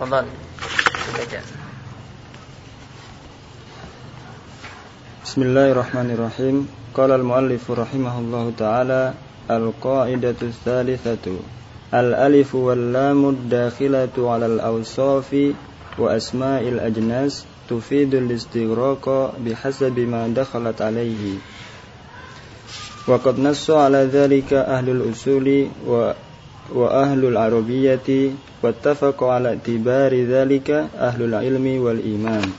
Baca. بسم الله الرحمن الرحيم. قال المؤلف رحمه الله تعالى القاعدة الثالثة الألف واللام الداخلة على الأوصاف وأسماء الأجناس تفيد الاستغراق بحسب ما دخلت عليه. وقد نص على ذلك أهل الأصول وأهل العربية واتفق على اعتبار ذلك أهل العلم والإيمان.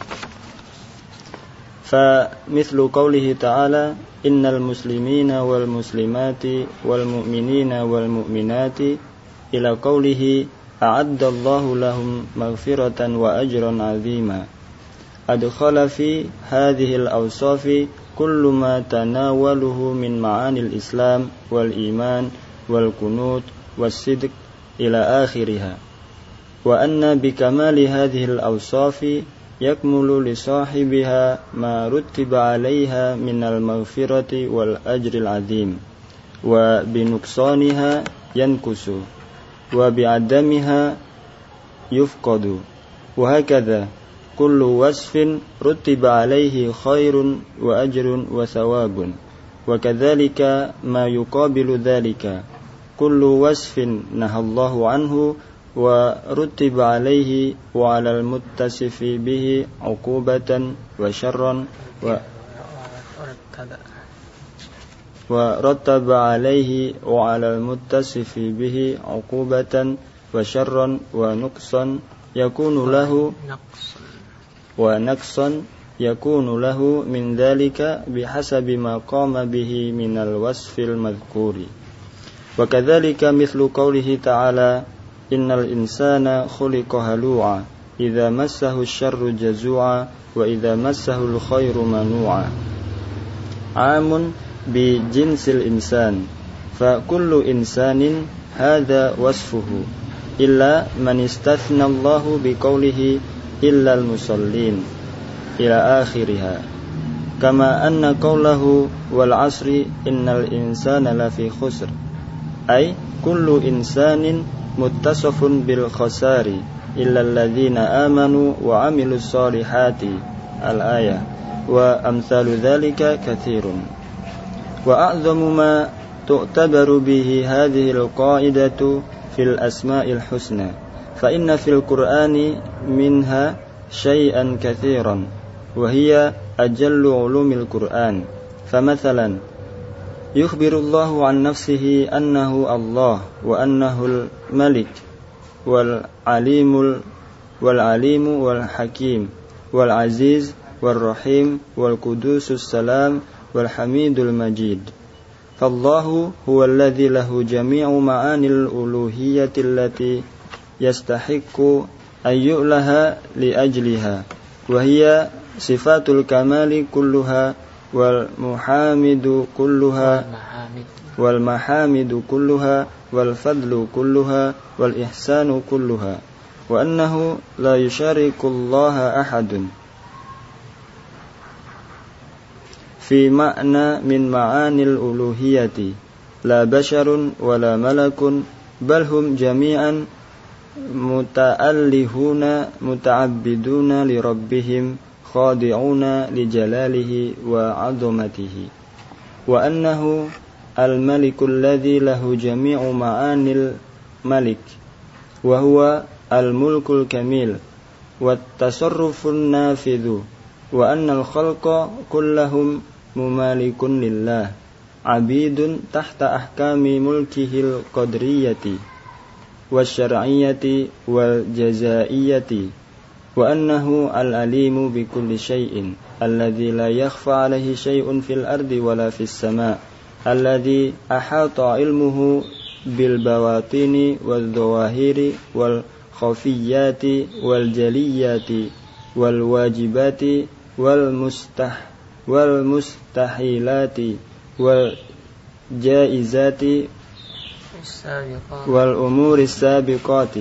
فمثل قوله تعالى إن المسلمين والمسلمات والمؤمنين والمؤمنات إلى قوله أعد الله لهم مغفرة وأجرا عظيما. أدخل في هذه الأوصاف كل ما تناوله من معاني الإسلام والإيمان والقنوت والصدق إلى آخرها. وأن بكمال هذه الأوصاف يكمل لصاحبها ما رتب عليها من المغفرة والأجر العظيم وبنقصانها ينكس وبعدمها يفقد. وهكذا كل وصف رتب عليه خير وأجر وثواب وكذلك ما يقابل ذلك. كل وصف نهى الله عنه ورتب عليه وعلى المتصف به عقوبة وشرا و ورتب عليه وعلى المتصف به عقوبة وشرا ونقصا يكون له ونقصا يكون له من ذلك بحسب ما قام به من الوصف المذكور. وكذلك مثل قوله تعالى إن الإنسان خلق هلوعا إذا مسه الشر جزوعا وإذا مسه الخير منوعا. عام بجنس الإنسان فكل إنسان هذا وصفه إلا من استثنى الله بقوله إلا المصلين إلى آخرها. كما أن قوله والعصر إن الإنسان لفي خسر. أي كل إنسان متصف بالخسار إلا الذين آمنوا وعملوا الصالحات. الآية. وأمثال ذلك كثير. وأعظم ما تعتبر به هذه القاعدة في الأسماء الحسنى فإن في القرآن منها شيئا كثيرا وهي أجل علوم القرآن. فمثلا يخبر الله عن نفسه أنه الله وأنه الملك والعليم والعليم والحكيم والعزيز والرحيم والقدوس السلام والحميد المجيد. فالله هو الذي له جميع معاني الألوهية التي يستحق أن يؤله لأجلها وهي صفات الكمال كلها والمحامد كلها والمحامد. كلها والفضل كلها والإحسان كلها. وأنه لا يشارك الله أحد. في معنى من معاني الألوهية لا بشر ولا ملك بل هم جميعا متألهون متعبدون لربهم. خاضعون لجلاله وعظمته وأنه الملك الذي له جميع معاني الملك وهو الملك الكميل والتصرف النافذ وأن الخلق كلهم ممالك لله عبيد تحت أحكام ملكه القدرية والشرعية والجزائية. وأنه العليم بكل شيء الذي لا يخفى عليه شيء في الأرض ولا في السماء الذي أحاط علمه بالبواطن والظواهر والخفيات والجليات والواجبات والمستح والمستحيلات والجائزات والأمور السابقات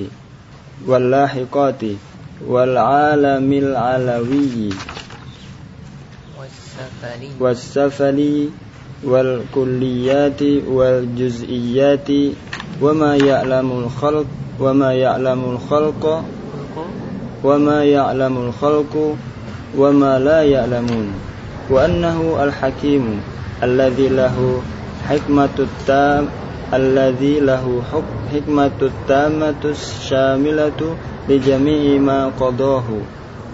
واللاحقات. والعالم العلوي والسفلي والكليات والجزئيات وما يعلم الخلق وما يعلم الخلق وما يعلم الخلق وما لا يعلمون وأنه الحكيم الذي له حكمة التام الذي له حكمة التامة الشاملة لجميع ما قضاه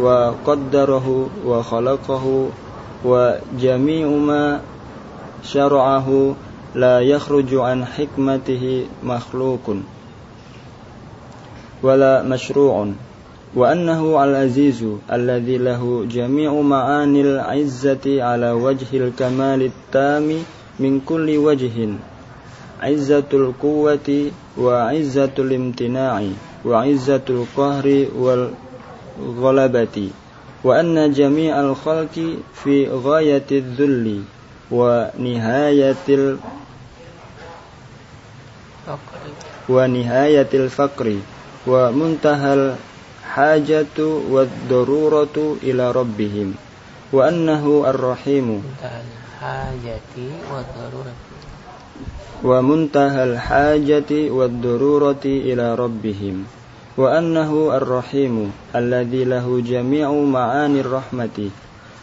وقدره وخلقه وجميع ما شرعه لا يخرج عن حكمته مخلوق ولا مشروع وأنه العزيز الذي له جميع معاني العزة على وجه الكمال التام من كل وجه عزة القوة وعزة الامتناع وعزة القهر والغلبة وأن جميع الخلق في غاية الذل ونهاية الفقر ونهاية الفقر ومنتهى الحاجة والضرورة إلى ربهم وأنه الرحيم. الحاجة والضرورة. ومنتهى الحاجة والضرورة إلى ربهم وأنه الرحيم الذي له جميع معاني الرحمة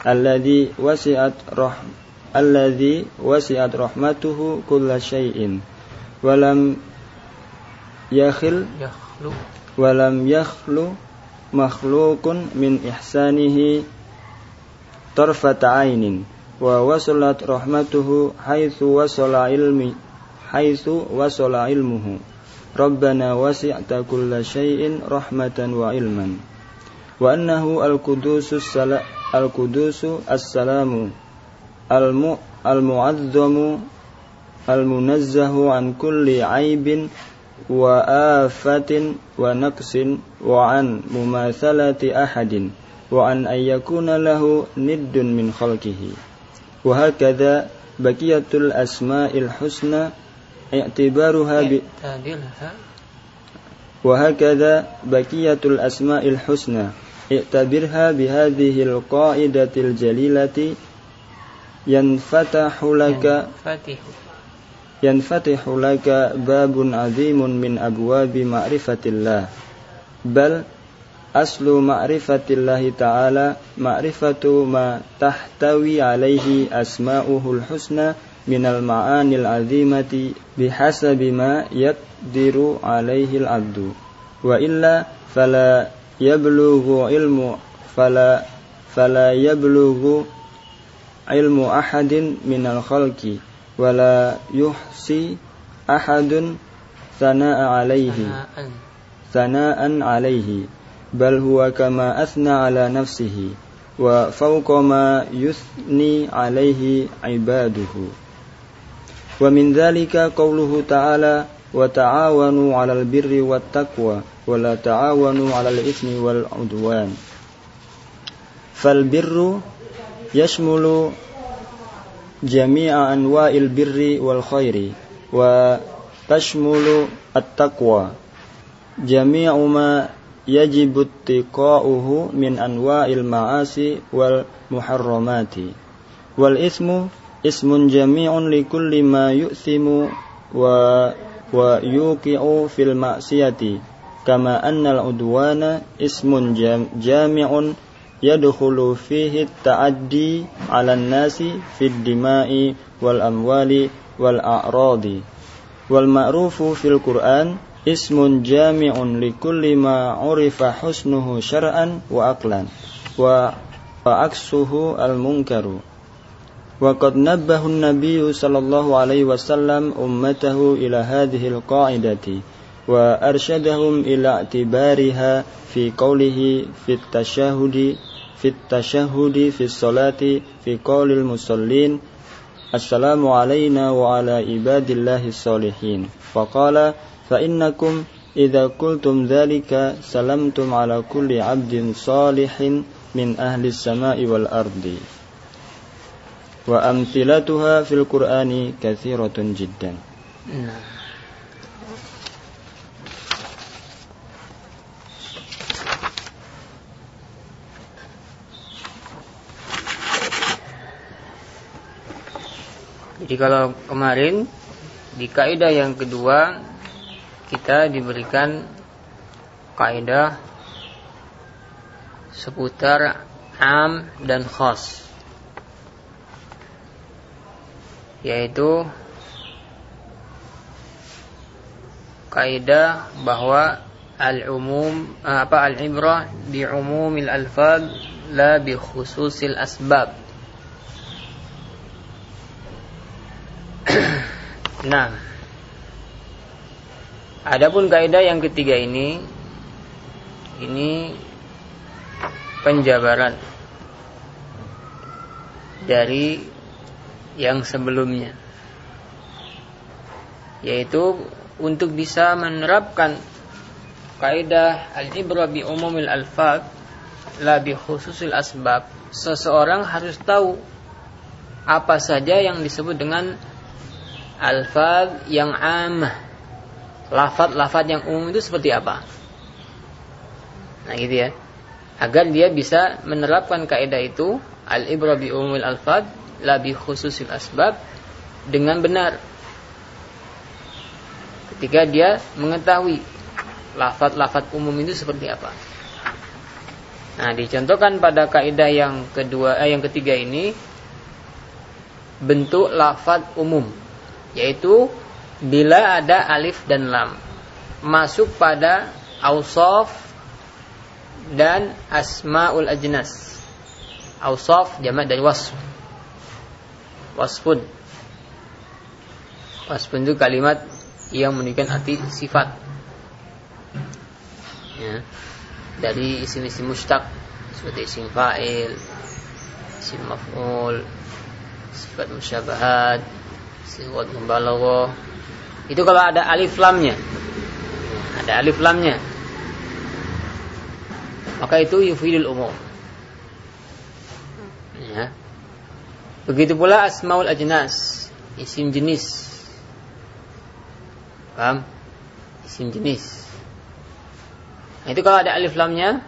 الذي وسعت رحم الذي وسعت رحمته كل شيء ولم يخل ولم يخلو مخلوق من إحسانه طرفة عين ووصلت رحمته حيث وصل علمي حيث وصل علمه. ربنا وسعت كل شيء رحمة وعلما. وأنه القدوس السلام القدوس السلام المعظم المنزه عن كل عيب وآفة ونقص وعن مماثلة أحد وعن أن يكون له ند من خلقه. وهكذا بقية الأسماء الحسنى اعتبارها ب... وهكذا بقية الأسماء الحسنى اعتبرها بهذه القاعدة الجليلة ينفتح لك ينفتح ينفتح لك باب عظيم من أبواب معرفة الله بل أصل معرفة الله تعالى معرفة ما تحتوي عليه أسماؤه الحسنى من المعاني العظيمة بحسب ما يقدر عليه العبد. وإلا فلا يبلغ علم فلا فلا يبلغ علم أحد من الخلق ولا يحصي أحد ثناء عليه. ثناء عليه بل هو كما أثنى على نفسه وفوق ما يثني عليه عباده. ومن ذلك قوله تعالى وتعاونوا على البر والتقوى ولا تعاونوا على الإثم والعدوان. فالبر يشمل جميع أنواع البر والخير وتشمل التقوى. جميع ما يجب اتقاؤه من أنواع المعاصي والمحرمات. والإثم ismun jami'un likulli ma yu'thimu wa wa yuqi'u fil ma'siyati. Kama annal udwana ismun jami'un yadkhulu fihi ta'addi 'alan nasi fid dima'i wal amwali wal a'radi. Wal ma'rufu fil qur'an ismun jami'un likulli ma 'urifa husnuhu syar'an wa aqlan. Wa wa aksuhu al munkaru وقد نبه النبي صلى الله عليه وسلم أمته إلى هذه القاعدة وأرشدهم إلى اعتبارها في قوله في التشهد في التشهد في الصلاة في قول المصلين السلام علينا وعلى عباد الله الصالحين. فقال فإنكم إذا قلتم ذلك سلمتم على كل عبد صالح من أهل السماء والأرض. wa amthilatuha fil Qur'ani katsiratun jiddan. Jadi kalau kemarin di kaidah yang kedua kita diberikan kaidah seputar am dan khos. Yaitu kaidah bahwa al-umum apa al-ibrah bi umumil alfaz la bi khususil asbab. Nah. Adapun kaidah yang ketiga ini ini penjabaran dari yang sebelumnya. Yaitu untuk bisa menerapkan kaidah al-ibrah bi umumil alfaz la bi khususil asbab. Seseorang harus tahu apa saja yang disebut dengan alfaz yang amah lafaz-lafaz yang umum itu seperti apa. Nah gitu ya agar dia bisa menerapkan kaidah itu al-ibrah bi umumil alfaz la bi khususil asbab dengan benar ketika dia mengetahui lafat-lafat umum itu seperti apa. Nah, dicontohkan pada kaidah yang kedua eh, yang ketiga ini bentuk lafat umum yaitu bila ada alif dan lam masuk pada ausaf dan asmaul ajnas. Ausaf jamak dari wasf. Wasfun. Wasfun itu kalimat yang menunjukkan arti sifat ya. dari isim-isim mustaq seperti isim fa'il isim maf'ul sifat musyabahat sifat mubalaghah itu kalau ada alif lamnya ada alif lamnya maka itu yufidul umum ya begitu pula asmaul ajnas isim jenis Paham? Isim jenis. Nah, itu kalau ada alif lamnya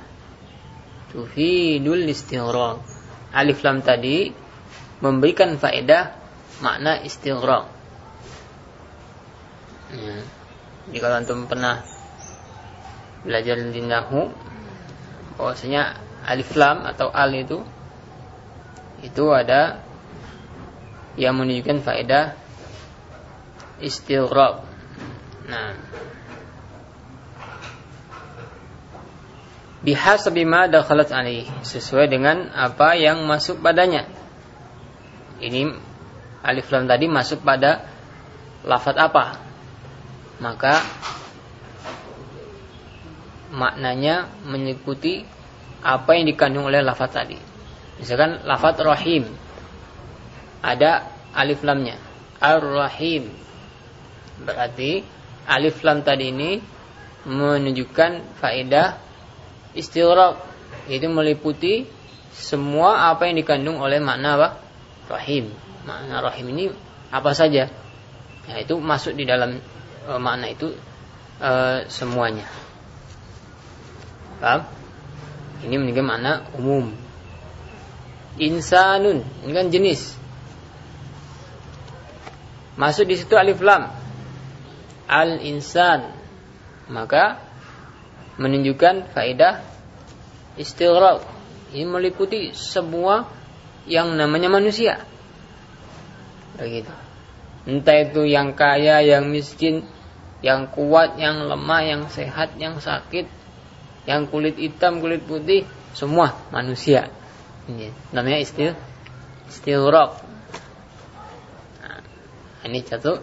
tufidul istighraq. Alif lam tadi memberikan faedah makna istighraq. Ya. Jadi kalau antum pernah belajar di nahu bahwasanya alif lam atau al itu itu ada yang menunjukkan faedah istighraq Nah. Bihasabi ma dakhalat alaih sesuai dengan apa yang masuk padanya. Ini alif lam tadi masuk pada lafat apa? Maka maknanya mengikuti apa yang dikandung oleh lafat tadi. Misalkan lafat rahim ada alif lamnya. Ar-Rahim berarti alif lam tadi ini menunjukkan faedah istighraq itu meliputi semua apa yang dikandung oleh makna apa? rahim. Makna rahim ini apa saja? Ya, itu masuk di dalam e, makna itu e, semuanya. Paham? Ini menunjukkan makna umum. Insanun, ini kan jenis. Masuk di situ alif lam al-insan maka menunjukkan faedah istighraq ini meliputi semua yang namanya manusia begitu entah itu yang kaya yang miskin yang kuat yang lemah yang sehat yang sakit yang kulit hitam kulit putih semua manusia ini namanya istil istighraq nah, ini satu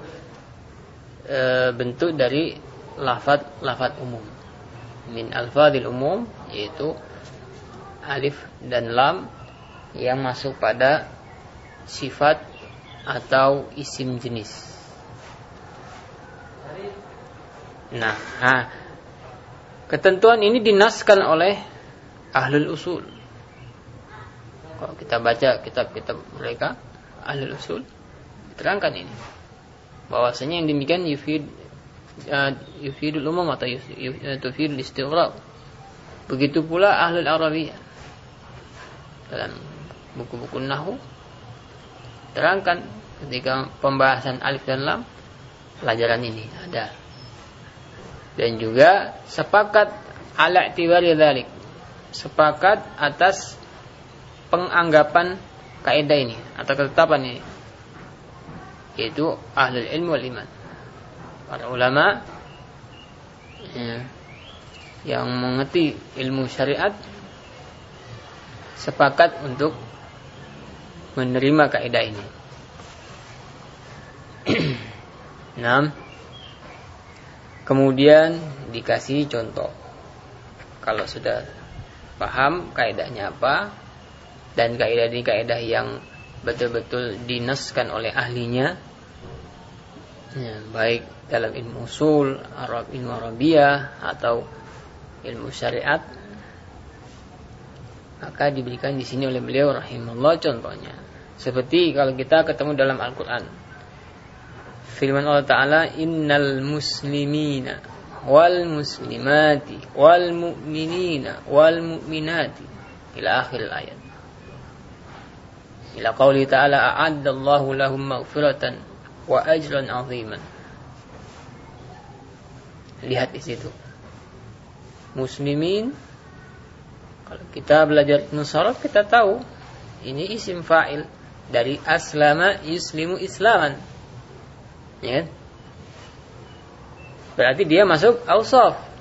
e, bentuk dari lafat-lafat umum. Min alfadil umum yaitu alif dan lam yang masuk pada sifat atau isim jenis. Nah, ha, ketentuan ini dinaskan oleh ahlul usul. Kalau kita baca kitab-kitab mereka, ahlul usul, terangkan ini bahwasanya yang demikian yufid uh, yufidul umum atau uh, tufidul. Begitu pula ahlul Arabiyah dalam buku-buku nahwu terangkan ketika pembahasan alif dan lam pelajaran ini ada dan juga sepakat ala i'tibari dzalik sepakat atas penganggapan kaidah ini atau ketetapan ini yaitu ahli ilmu wal iman para ulama ya, yang mengerti ilmu syariat sepakat untuk menerima kaidah ini. Enam. Kemudian dikasih contoh. Kalau sudah paham kaidahnya apa dan kaidah ini kaidah yang betul-betul dinaskan oleh ahlinya ya, baik dalam ilmu usul, Arab ilmu Arabiyah atau ilmu syariat maka diberikan di sini oleh beliau rahimahullah contohnya seperti kalau kita ketemu dalam Al-Qur'an firman Allah taala innal muslimina wal muslimati wal mu'minina wal mu'minati. Ila akhir ayat. Ila qauli ta'ala a'addallahu lahum maghfiratan wa ajran 'aziman. Lihat di situ. Muslimin kalau kita belajar nusarab kita tahu ini isim fa'il dari aslama yuslimu islaman ya berarti dia masuk ausaf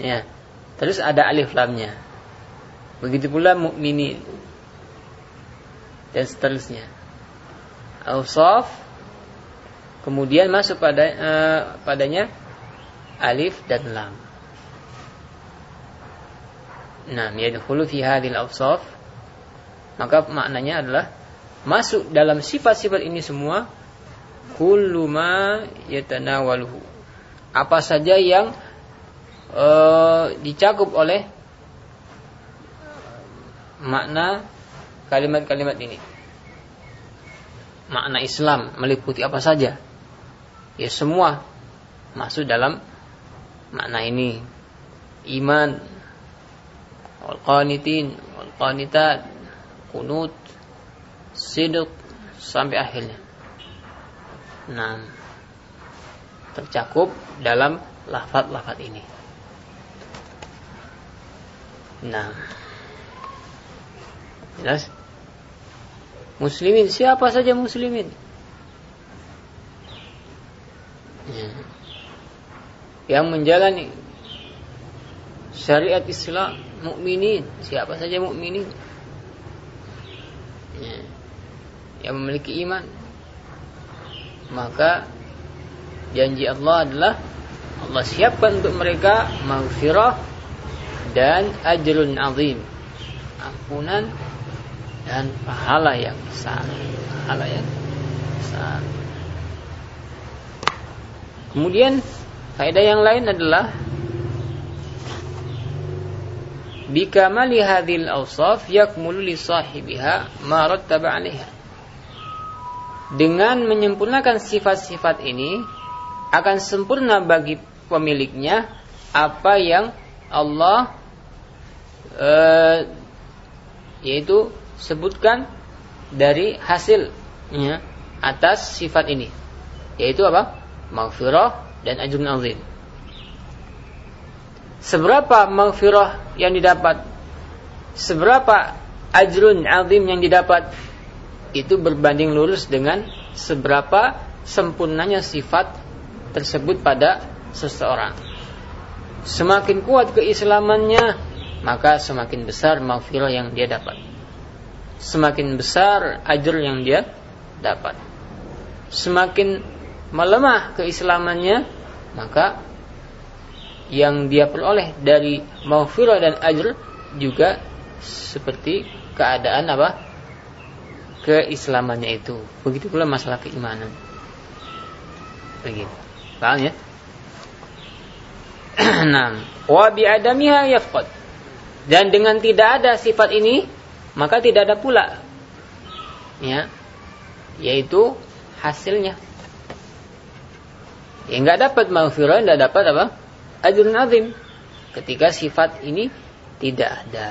ya. Terus ada alif lamnya. Begitu pula mukminin dan seterusnya. Ausaf kemudian masuk pada uh, padanya alif dan lam. Nah, yadkhulu fi hadhil awsaf maka maknanya adalah masuk dalam sifat-sifat ini semua kullu ma yatanawaluhu. Apa saja yang uh, dicakup oleh makna kalimat-kalimat ini. Makna Islam meliputi apa saja? Ya semua masuk dalam makna ini. Iman, wal qanitin, wal qanitat, kunut, sidq sampai akhirnya. Nah, tercakup dalam lafat-lafat ini. Nah, jelas? muslimin siapa saja muslimin ya. yang menjalani syariat Islam mukminin siapa saja mukminin ya. yang memiliki iman maka janji Allah adalah Allah siapkan untuk mereka maghfirah dan ajrun azim. Ampunan dan pahala yang besar. Pahala yang besar. Kemudian faedah yang lain adalah bikamali hadhil awsaf yakmulu li sahibiha ma rattaba 'alaiha dengan menyempurnakan sifat-sifat ini akan sempurna bagi pemiliknya apa yang Allah uh, yaitu sebutkan dari hasilnya atas sifat ini yaitu apa? maghfirah dan ajrun azim. Seberapa maghfirah yang didapat? Seberapa ajrun azim yang didapat? Itu berbanding lurus dengan seberapa sempurnanya sifat tersebut pada seseorang. Semakin kuat keislamannya, maka semakin besar maghfirah yang dia dapat semakin besar ajr yang dia dapat. Semakin melemah keislamannya, maka yang dia peroleh dari maghfirah dan ajr juga seperti keadaan apa? Keislamannya itu. Begitu pula masalah keimanan. Begitu. Paham ya? nah, wa bi adamiha yafqad. Dan dengan tidak ada sifat ini, maka tidak ada pula ya yaitu hasilnya ya nggak dapat maghfirah nggak dapat apa ajrun azim ketika sifat ini tidak ada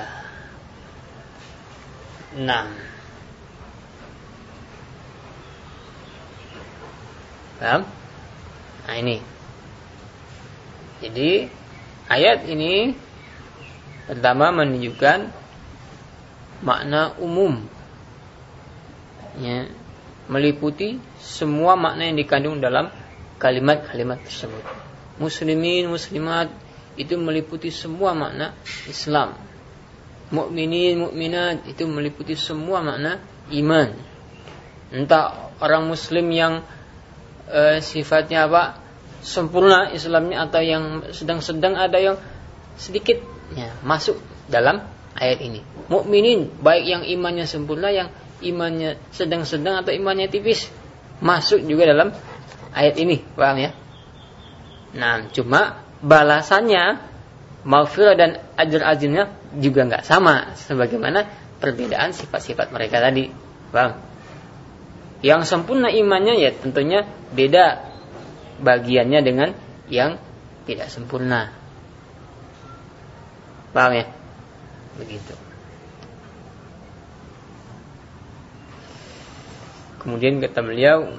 nah Paham? Nah ini Jadi ayat ini Pertama menunjukkan makna umum. Ya, meliputi semua makna yang dikandung dalam kalimat-kalimat tersebut. Muslimin, muslimat itu meliputi semua makna Islam. Mukminin, mukminat itu meliputi semua makna iman. Entah orang muslim yang e, sifatnya apa? sempurna Islamnya atau yang sedang-sedang ada yang sedikit ya, masuk dalam ayat ini. Mukminin baik yang imannya sempurna yang imannya sedang-sedang atau imannya tipis masuk juga dalam ayat ini, paham ya? Nah, cuma balasannya maghfirah dan ajar ajrnya juga nggak sama sebagaimana perbedaan sifat-sifat mereka tadi, paham? Yang sempurna imannya ya tentunya beda bagiannya dengan yang tidak sempurna. Paham ya? Begitu. Kemudian kata beliau,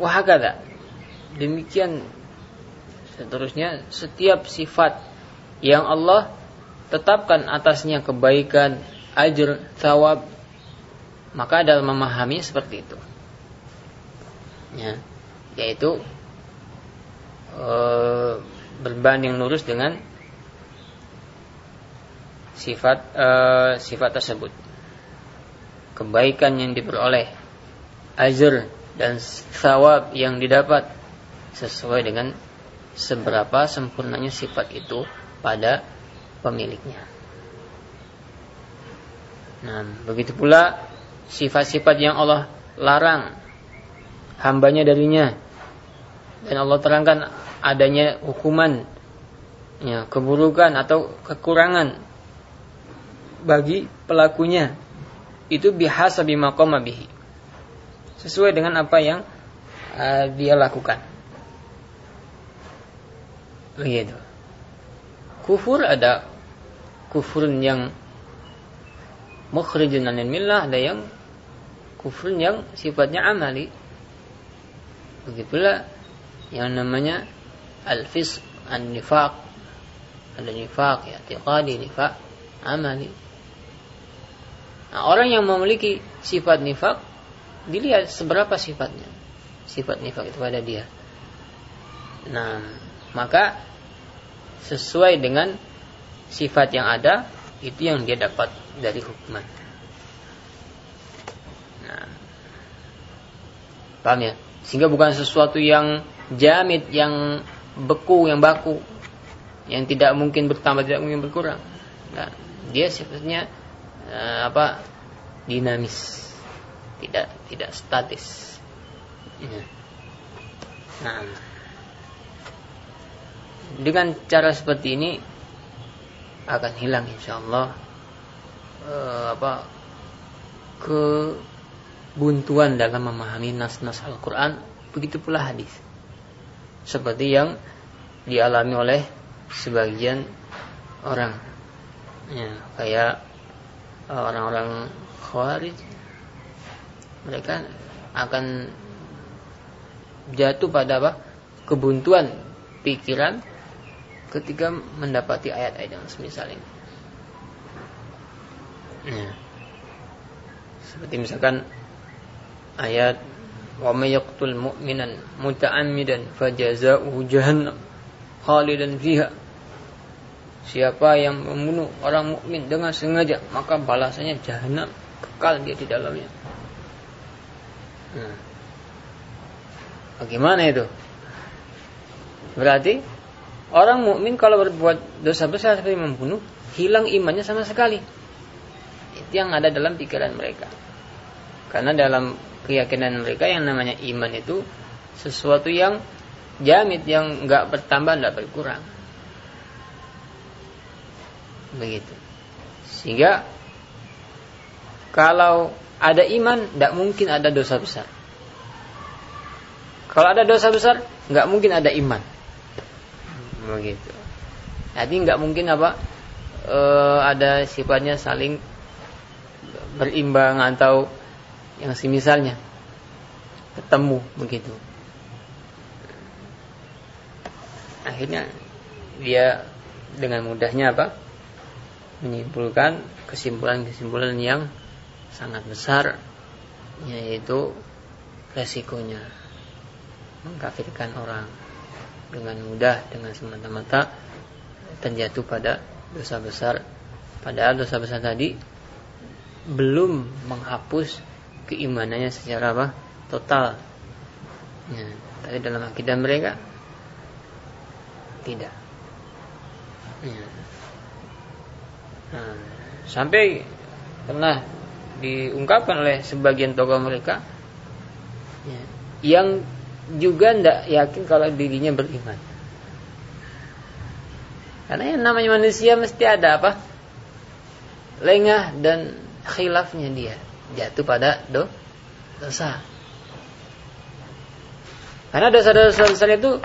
wahakada. Demikian seterusnya setiap sifat yang Allah tetapkan atasnya kebaikan, ajr, thawab, maka dalam memahami seperti itu. Ya, yaitu e, berbanding lurus dengan sifat e, sifat tersebut. Kebaikan yang diperoleh, azr dan thawab yang didapat sesuai dengan seberapa sempurnanya sifat itu pada pemiliknya. Nah, begitu pula sifat-sifat yang Allah larang hambanya darinya. Dan Allah terangkan adanya hukuman ya, keburukan atau kekurangan bagi pelakunya. Itu bihasa maqama bihi. Sesuai dengan apa yang uh, dia lakukan. Begitu. Kufur ada kufur yang mukhrijun anil millah ada yang kufur yang sifatnya amali begitulah yang namanya al-fisq an-nifaq ada nifaq ya tiqadi nifaq amali Nah, orang yang memiliki sifat nifak dilihat seberapa sifatnya. Sifat nifak itu pada dia. Nah, maka sesuai dengan sifat yang ada itu yang dia dapat dari hukuman. Nah, paham ya? Sehingga bukan sesuatu yang jamit, yang beku, yang baku, yang tidak mungkin bertambah, tidak mungkin berkurang. Nah, dia sifatnya uh, apa dinamis. Tidak tidak statis. Nah. Dengan cara seperti ini akan hilang insyaallah uh, apa kebuntuan dalam memahami nas-nas Al-Quran begitu pula hadis seperti yang dialami oleh sebagian orang ya, kayak orang-orang khawarij mereka akan jatuh pada apa? kebuntuan pikiran ketika mendapati ayat-ayat yang semisal ini. Ya. Seperti misalkan ayat wa may yaqtul mu'minan muta'ammidan fajaza'uhu jahannam khalidan fiha Siapa yang membunuh orang mukmin dengan sengaja, maka balasannya jahanam, kekal dia di dalamnya. Nah. Bagaimana itu? Berarti orang mukmin kalau berbuat dosa besar seperti membunuh, hilang imannya sama sekali. Itu yang ada dalam pikiran mereka. Karena dalam keyakinan mereka yang namanya iman itu sesuatu yang jamit yang nggak bertambah nggak berkurang. Begitu. Sehingga kalau ada iman tidak mungkin ada dosa besar. Kalau ada dosa besar nggak mungkin ada iman. Begitu. Jadi nggak mungkin apa e, ada sifatnya saling berimbang atau yang semisalnya ketemu begitu. Akhirnya dia dengan mudahnya apa? Menyimpulkan kesimpulan-kesimpulan yang sangat besar yaitu resikonya. Mengkafirkan orang dengan mudah dengan semata-mata terjatuh pada dosa besar. Padahal dosa besar tadi belum menghapus keimanannya secara apa? Total. Ya, tapi dalam akidah mereka tidak. Ya. nah, sampai pernah diungkapkan oleh sebagian tokoh mereka ya, yang juga tidak yakin kalau dirinya beriman. Karena yang namanya manusia mesti ada apa? Lengah dan khilafnya dia jatuh pada do, dosa karena dosa-dosa besar itu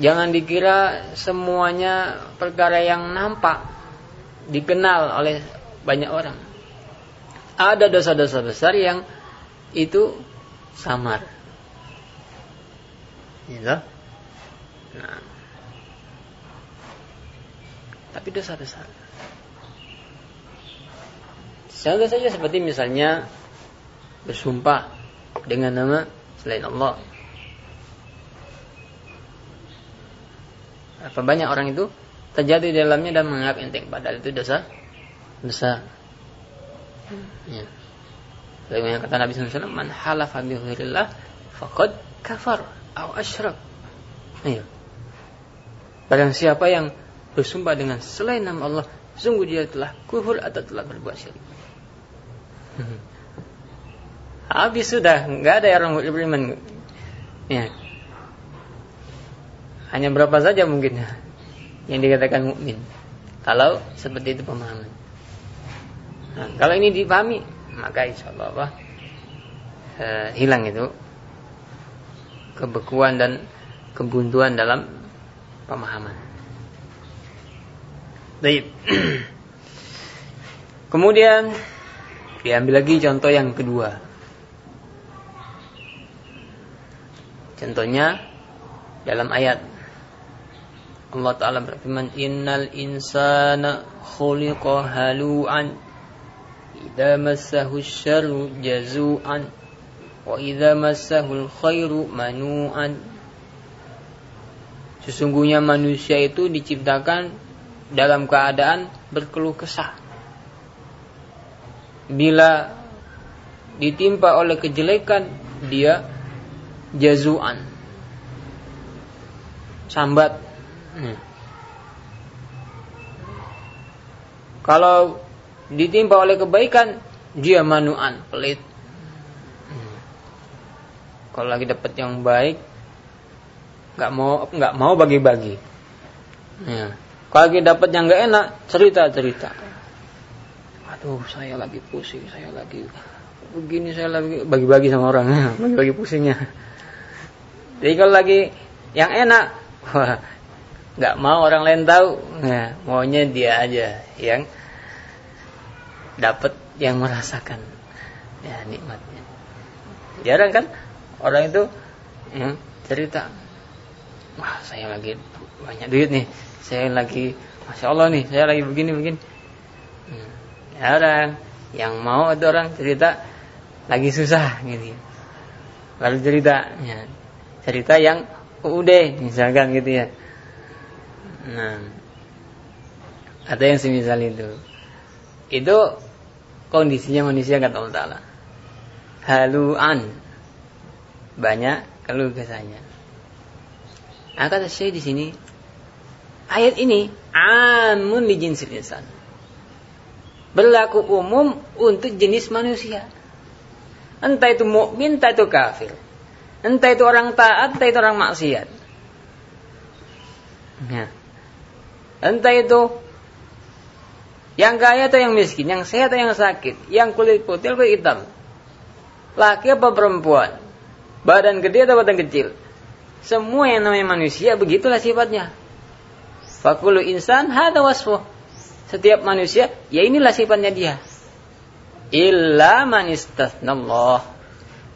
jangan dikira semuanya perkara yang nampak dikenal oleh banyak orang. Ada dosa-dosa besar yang itu samar. Gitu. Nah. Tapi dosa besar. Contoh saja seperti misalnya bersumpah dengan nama selain Allah. Apa banyak orang itu terjadi di dalamnya dan menganggap enteng padahal itu dosa dosa ya. Bagaimana kata Nabi SAW Man halafa bi ghairillah Faqad kafar Atau asyrak. Ayo. Barang siapa yang bersumpah dengan selain nama Allah Sungguh dia telah kufur atau telah berbuat syirik Habis sudah nggak ada orang beriman Ya hanya berapa saja mungkin yang dikatakan mukmin. Kalau seperti itu pemahaman. Nah, kalau ini dipahami, maka insya Allah apa? E, hilang itu kebekuan dan kebuntuan dalam pemahaman. Baik. Kemudian diambil lagi contoh yang kedua. Contohnya dalam ayat Allah Ta'ala berfirman Innal insana khuliqa halu'an Idza massahu syarru jazu'an Wa idza massahu khairu manu'an Sesungguhnya manusia itu diciptakan dalam keadaan berkeluh kesah. Bila ditimpa oleh kejelekan, dia jazuan. Sambat Hmm. Kalau ditimpa oleh kebaikan, dia manuan, pelit. Hmm. Kalau lagi dapat yang baik, nggak mau nggak mau bagi-bagi. Ya. Kalau lagi dapat yang nggak enak, cerita-cerita. Aduh, saya lagi pusing, saya lagi begini, saya lagi bagi-bagi sama orang, bagi-bagi pusingnya. Jadi kalau lagi yang enak, wah nggak mau orang lain tahu. Nah, maunya dia aja yang dapat yang merasakan ya nikmatnya. Jarang kan orang itu ya, cerita wah saya lagi banyak duit nih saya lagi masya Allah nih saya lagi begini begini jarang yang mau ada orang cerita lagi susah gitu lalu cerita ya, cerita yang udah misalkan gitu ya Nah, ada yang semisal itu. Itu kondisinya manusia kata Allah Taala. Haluan banyak keluh kesahnya. Nah, kata di sini ayat ini amun di jenis insan. Berlaku umum untuk jenis manusia. Entah itu mukmin, entah itu kafir. Entah itu orang taat, entah itu orang maksiat. Nah, Entah itu yang kaya atau yang miskin, yang sehat atau yang sakit, yang kulit putih atau hitam, laki apa perempuan, badan gede atau badan kecil, semua yang namanya manusia begitulah sifatnya. Fakulu insan hada wasfu. Setiap manusia, ya inilah sifatnya dia. Illa man Allah.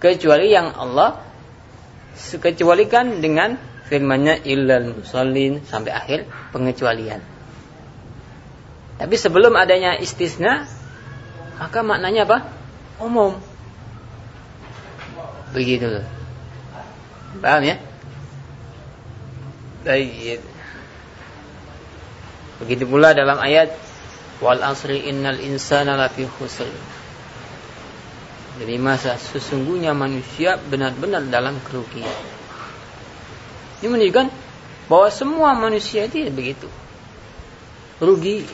Kecuali yang Allah kecualikan dengan firmannya illal musallin sampai akhir pengecualian. Tapi sebelum adanya istisna, maka maknanya apa? Umum. Begitu. Paham ya? Baik. Begitu pula dalam ayat wal asri innal insana lafi khusr. Demi masa sesungguhnya manusia benar-benar dalam kerugian. Ini menunjukkan bahwa semua manusia itu ya begitu. Rugi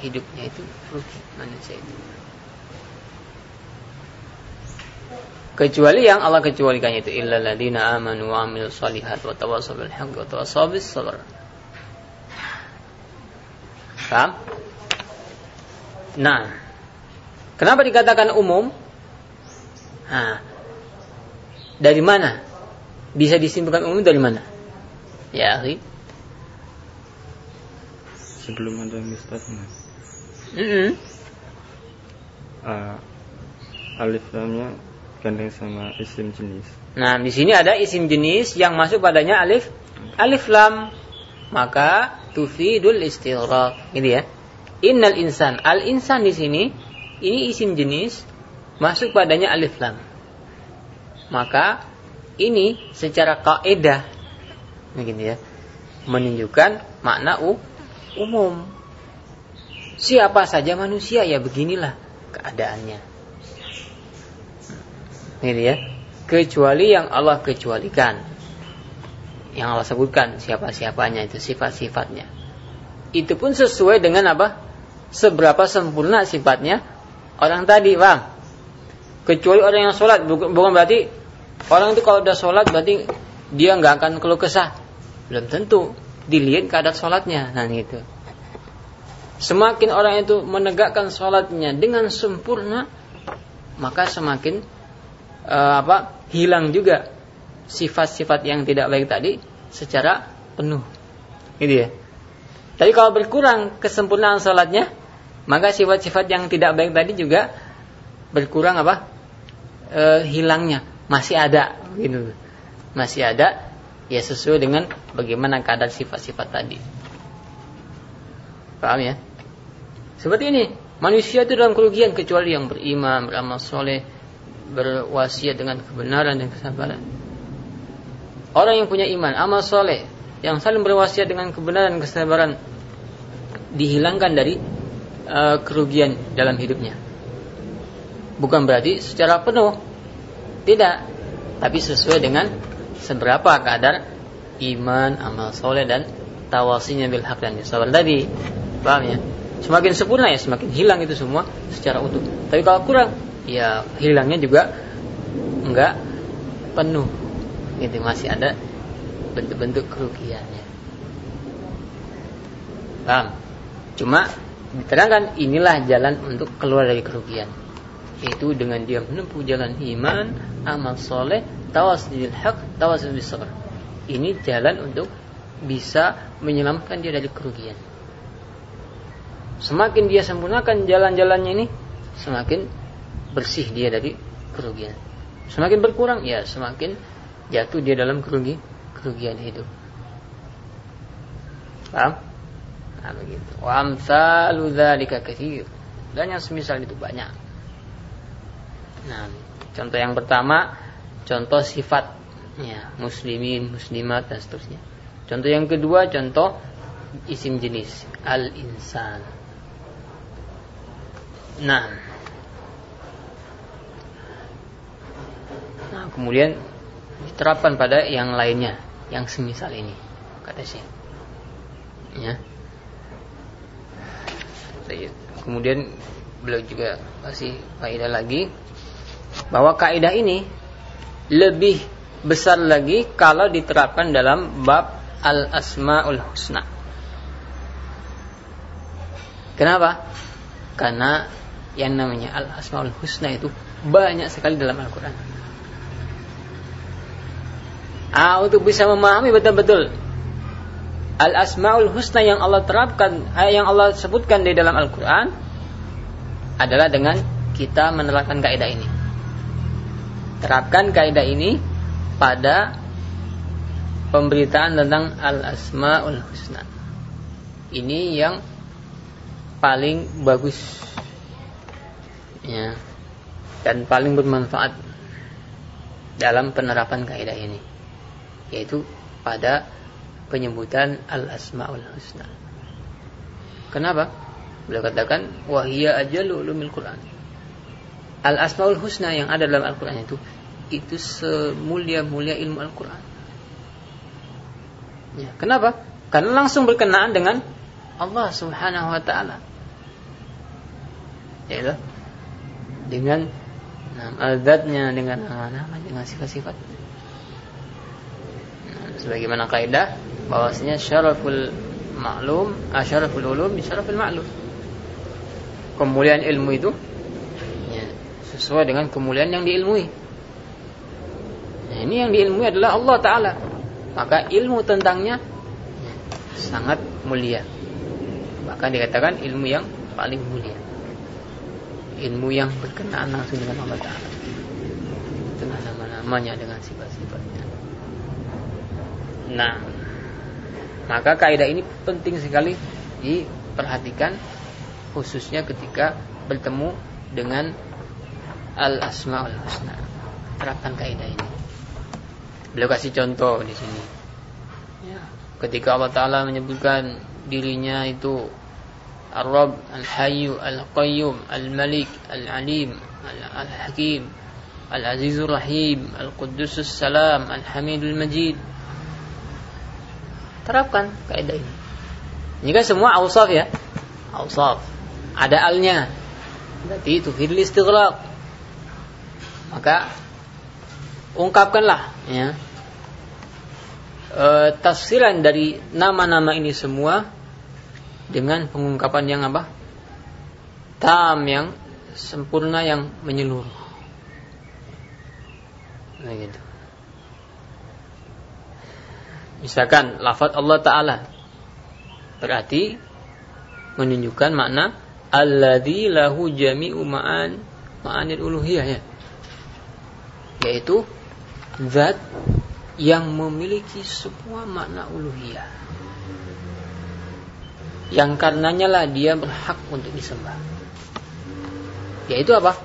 hidupnya itu rugi manusia itu. Kecuali yang Allah kecualikan itu illa ladina amanu wa amil salihat wa tawassaw bil wa tawassaw bis sabr. Nah, kenapa dikatakan umum? Nah, dari mana? Bisa disimpulkan umum dari mana? Ya, akhi. Sebelum ada mustahna. Mm -hmm. uh, alif lamnya gandeng sama isim jenis. Nah, di sini ada isim jenis yang masuk padanya alif alif lam. Maka tufidul istighraq. Ini ya. Innal insan. Al insan di sini ini isim jenis masuk padanya alif lam. Maka ini secara kaidah begini ya. Menunjukkan makna u, umum. Siapa saja manusia ya beginilah keadaannya ini ya kecuali yang Allah kecualikan yang Allah sebutkan siapa-siapanya itu sifat-sifatnya itu pun sesuai dengan apa seberapa sempurna sifatnya? Orang tadi bang. Kecuali orang yang sholat bukan berarti orang itu kalau udah sholat berarti dia nggak akan keluh kesah. Belum tentu. Dilihat keadaan sholatnya. Nah itu. Semakin orang itu menegakkan sholatnya dengan sempurna maka semakin uh, apa hilang juga sifat-sifat yang tidak baik tadi secara penuh. Gitu ya. Tapi kalau berkurang kesempurnaan salatnya, maka sifat-sifat yang tidak baik tadi juga berkurang apa? E, hilangnya, masih ada gitu. Masih ada ya sesuai dengan bagaimana keadaan sifat-sifat tadi. Paham ya? Seperti ini, manusia itu dalam kerugian kecuali yang beriman, beramal soleh, berwasiat dengan kebenaran dan kesabaran. Orang yang punya iman, amal soleh, yang saling berwasiat dengan kebenaran dan kesabaran, dihilangkan dari uh, kerugian dalam hidupnya. Bukan berarti secara penuh, tidak, tapi sesuai dengan seberapa kadar iman, amal soleh dan tawasinya bil haq dan sabar tadi. Paham ya? Semakin sempurna ya semakin hilang itu semua secara utuh. Tapi kalau kurang ya hilangnya juga enggak penuh itu masih ada bentuk-bentuk kerugiannya paham cuma diterangkan inilah jalan untuk keluar dari kerugian yaitu dengan dia menempuh jalan iman amal soleh tawasul hak tawasul sabr ini jalan untuk bisa menyelamatkan dia dari kerugian semakin dia sempurnakan jalan-jalannya ini semakin bersih dia dari kerugian. Semakin berkurang ya semakin jatuh dia dalam kerugi, kerugian hidup. Paham? Nah, begitu. Wa amsalu dzalika katsir. Dan yang semisal itu banyak. Nah, contoh yang pertama contoh sifatnya muslimin, muslimat dan seterusnya. Contoh yang kedua contoh isim jenis al-insan. Nah, Nah, kemudian diterapkan pada yang lainnya, yang semisal ini, kata Syekh. Ya. Kemudian beliau juga kasih kaidah lagi bahwa kaidah ini lebih besar lagi kalau diterapkan dalam bab al-asmaul husna. Kenapa? Karena yang namanya al-asmaul husna itu banyak sekali dalam Al-Qur'an. Ah, untuk bisa memahami betul-betul al-asmaul husna yang Allah terapkan, eh, yang Allah sebutkan di dalam Al-Qur'an adalah dengan kita menerapkan kaidah ini. Terapkan kaidah ini pada pemberitaan tentang al-asmaul husna. Ini yang paling bagus ya dan paling bermanfaat dalam penerapan kaidah ini yaitu pada penyebutan al-asmaul husna. Kenapa? Beliau katakan wahia ajalu ulumil Quran. Al-asmaul husna yang ada dalam Al-Qur'an itu itu semulia-mulia ilmu Al-Qur'an. Ya, kenapa? Karena langsung berkenaan dengan Allah Subhanahu wa taala. Ya, dengan zatnya dengan nama-nama dengan sifat-sifat. Sebagaimana kaidah bahwasanya syaraful maklum, asyaraful ulum syaraful maklum. Kemuliaan ilmu itu ya, sesuai dengan kemuliaan yang diilmui. Nah, ini yang diilmui adalah Allah Taala. Maka ilmu tentangnya ya, sangat mulia. Bahkan dikatakan ilmu yang paling mulia ilmu yang berkenaan langsung dengan Allah Ta'ala dengan nama-namanya dengan sifat-sifatnya Nah, maka kaidah ini penting sekali diperhatikan khususnya ketika bertemu dengan al asmaul husna. Terapkan kaidah ini. Beliau kasih contoh di sini. Ya. Ketika Allah Taala menyebutkan dirinya itu Ar-Rabb, Al-Hayyu, Al-Qayyum, Al-Malik, Al-Alim, Al-Hakim, Al-Azizur Rahim, Al-Quddusus Salam, Al-Hamidul Majid, terapkan kaidah ini ini kan semua awsaf ya awsaf ada alnya berarti itu fil istighraq maka ungkapkanlah ya e, tafsiran dari nama-nama ini semua dengan pengungkapan yang apa? Tam yang sempurna yang menyeluruh. Nah gitu. Misalkan lafaz Allah Ta'ala berarti menunjukkan makna alladzi lahu jami'u ma'an ma'anil uluhiyah ya. Yaitu zat yang memiliki semua makna uluhiyah yang karenanya lah dia berhak untuk disembah. Yaitu apa?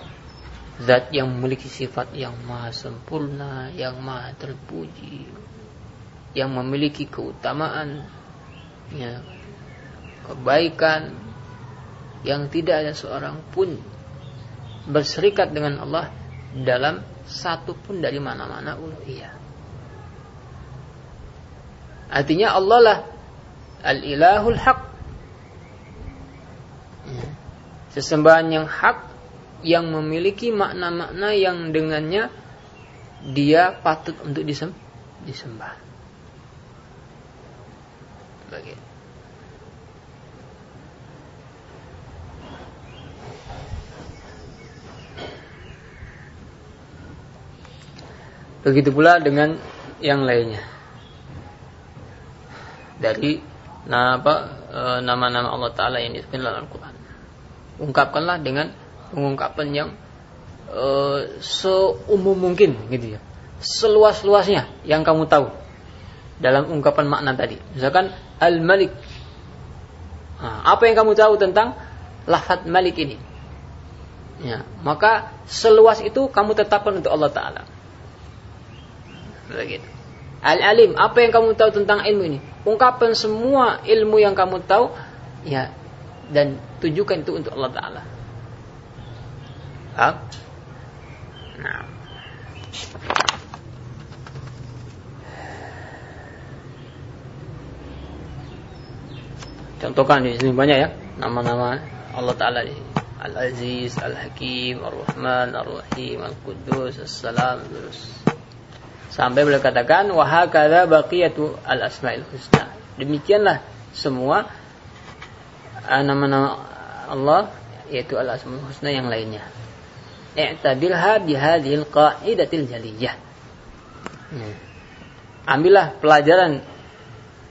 Zat yang memiliki sifat yang maha sempurna, yang maha terpuji, yang memiliki keutamaan, ya, kebaikan, yang tidak ada seorang pun berserikat dengan Allah dalam satu pun dari mana-mana uluhiyah. Artinya Allah lah al-ilahul haq sesembahan yang hak yang memiliki makna-makna yang dengannya dia patut untuk disem disembah. Begitu. Begitu pula dengan yang lainnya. Dari e, nama-nama Allah Taala yang disebutkan dalam Al-Quran ungkapkanlah dengan pengungkapan yang uh, seumum mungkin gitu ya seluas-luasnya yang kamu tahu dalam ungkapan makna tadi. Misalkan al-malik. Nah, apa yang kamu tahu tentang lafaz malik ini? Ya maka seluas itu kamu tetapkan untuk Allah taala. Begitu. Al-alim apa yang kamu tahu tentang ilmu ini? Ungkapkan semua ilmu yang kamu tahu ya dan tujukan itu untuk Allah Ta'ala. Nah. Contohkan di sini banyak ya nama-nama Allah Taala di Al-Aziz, Al-Hakim, Ar-Rahman, Ar-Rahim, Al-Quddus, As-Salam terus sampai beliau katakan wa hakadha baqiyatu al-asmaul husna. Demikianlah semua nama-nama Allah yaitu al-asmaul husna yang lainnya. I'tabilha bihadhil qa'idatil jaliyah. Ya. Ambillah pelajaran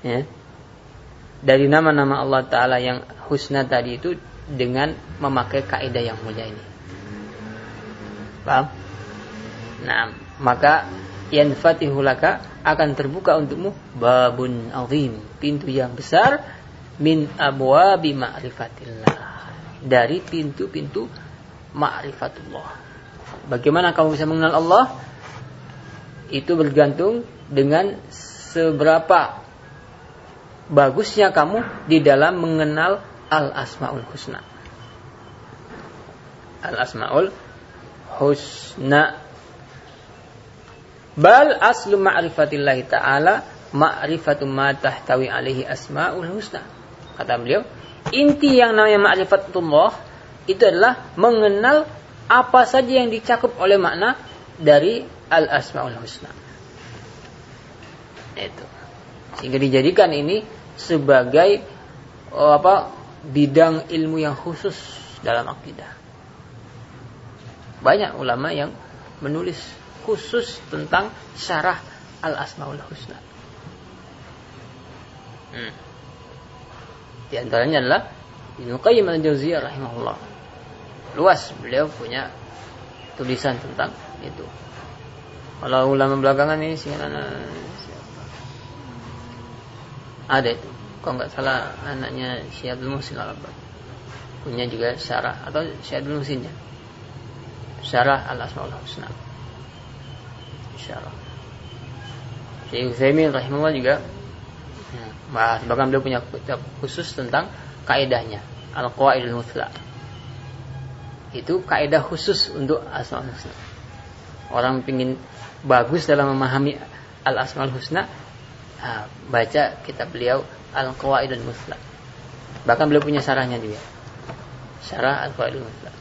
ya, dari nama-nama Allah Ta'ala yang husna tadi itu dengan memakai kaidah yang mulia ini. Paham? Nah, maka yanfatihu laka akan terbuka untukmu babun azim, pintu yang besar min abwabi ma'rifatillah dari pintu-pintu ma'rifatullah. Bagaimana kamu bisa mengenal Allah? Itu bergantung dengan seberapa bagusnya kamu di dalam mengenal al-asmaul husna. Al-asmaul husna. Bal aslu ma'rifatillahi ta'ala ma'rifatu ma tahtawi alaihi asmaul husna. Kata beliau, inti yang namanya ma'rifatullah itu adalah mengenal apa saja yang dicakup oleh makna dari al-asmaul husna. Itu. Sehingga dijadikan ini sebagai oh, apa bidang ilmu yang khusus dalam akidah. Banyak ulama yang menulis khusus tentang syarah al-asmaul husna. Hmm. Di antaranya adalah Ibnu Qayyim al-Jauziyah rahimahullah. Luas beliau punya tulisan tentang itu. Kalau ulama belakangan ini sih ada itu. Kalau nggak salah anaknya Syekh Abdul Muhsin al punya juga syarah atau Syekh Abdul Muhsinnya. Syarah al-Asmaul Husna. Syarah. Syekh Utsaimin rahimahullah juga bahas bahkan beliau punya kitab khusus tentang kaidahnya al-qawaidul mutlaq itu kaidah khusus untuk asmaul husna orang ingin bagus dalam memahami al asmaul husna baca kitab beliau al qawaidul mutlaq bahkan beliau punya syarahnya juga syarah al qawaidul mutlaq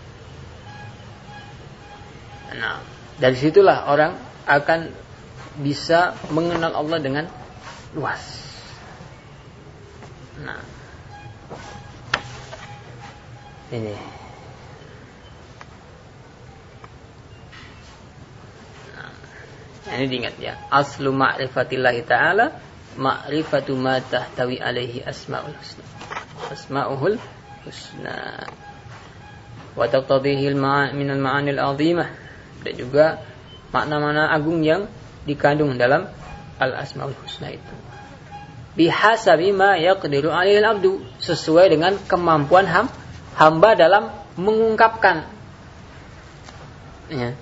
nah dari situlah orang akan bisa mengenal Allah dengan luas Nah. Ini. Nah. Ini diingat ya. Aslu ma'rifatillahi ta'ala ma'rifatu ma tahtawi alaihi asma'ul husna. Asma'uhul husna. Wa taqtadihi min al-ma'ani al-azimah. Dan juga makna-makna agung yang dikandung dalam al-asma'ul husna itu bihasabi ma yaqdiru alaihi abdu sesuai dengan kemampuan ham, hamba dalam mengungkapkan ya.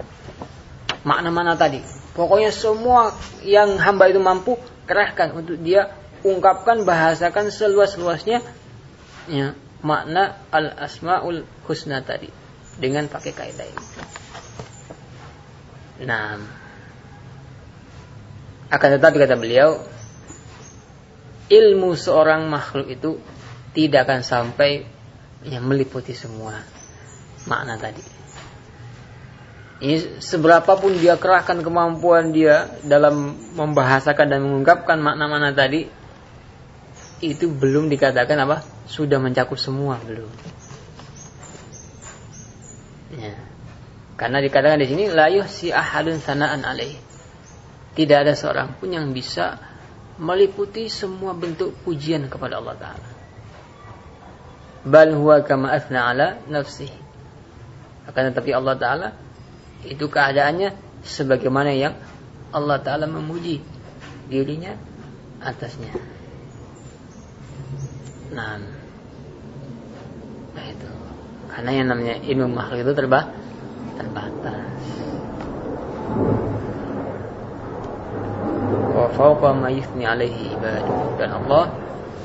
makna-makna tadi pokoknya semua yang hamba itu mampu kerahkan untuk dia ungkapkan bahasakan seluas-luasnya ya, makna al asmaul husna tadi dengan pakai kaidah ini. Nah, akan tetapi kata beliau ilmu seorang makhluk itu tidak akan sampai yang meliputi semua makna tadi. Ini seberapapun dia kerahkan kemampuan dia dalam membahasakan dan mengungkapkan makna-makna tadi, itu belum dikatakan apa? Sudah mencakup semua belum. Ya. Karena dikatakan di sini layuh si ahadun sanaan alaih. Tidak ada seorang pun yang bisa meliputi semua bentuk pujian kepada Allah Ta'ala. Bal huwa kama afna ala nafsih. Akan tetapi Allah Ta'ala itu keadaannya sebagaimana yang Allah Ta'ala memuji dirinya atasnya. Nah, nah itu. Karena yang namanya ilmu makhluk itu terbatas. wa ma alaihi ibadu dan Allah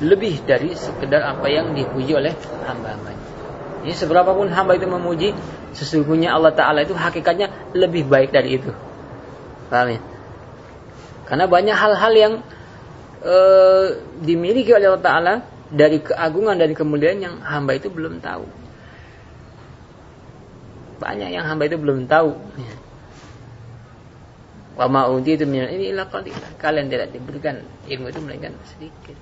lebih dari sekedar apa yang dipuji oleh hamba-hambanya. Jadi seberapapun hamba itu memuji, sesungguhnya Allah Ta'ala itu hakikatnya lebih baik dari itu. Paham ya? Karena banyak hal-hal yang e, dimiliki oleh Allah Ta'ala dari keagungan dan kemuliaan yang hamba itu belum tahu. Banyak yang hamba itu belum tahu. Wa ma itu ini illa Kalian tidak diberikan ilmu itu melainkan sedikit.